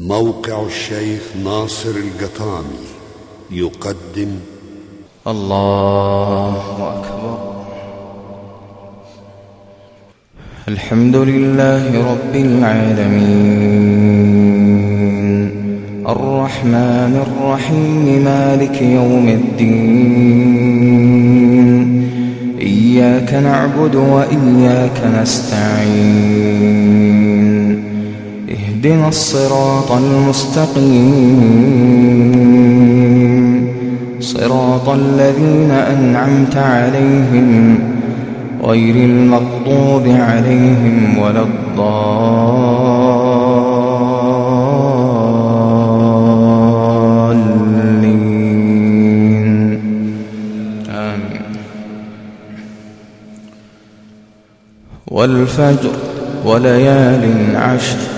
موقع الشيخ ناصر القطامي يقدم الله أكبر. الحمد لله رب العالمين. الرحمن الرحيم مالك يوم الدين. إياك نعبد وإياك نستعين. اهدنا الصراط المستقيم. صراط الذين أنعمت عليهم غير المغضوب عليهم ولا الضالين. آمين. والفجر وليال عشر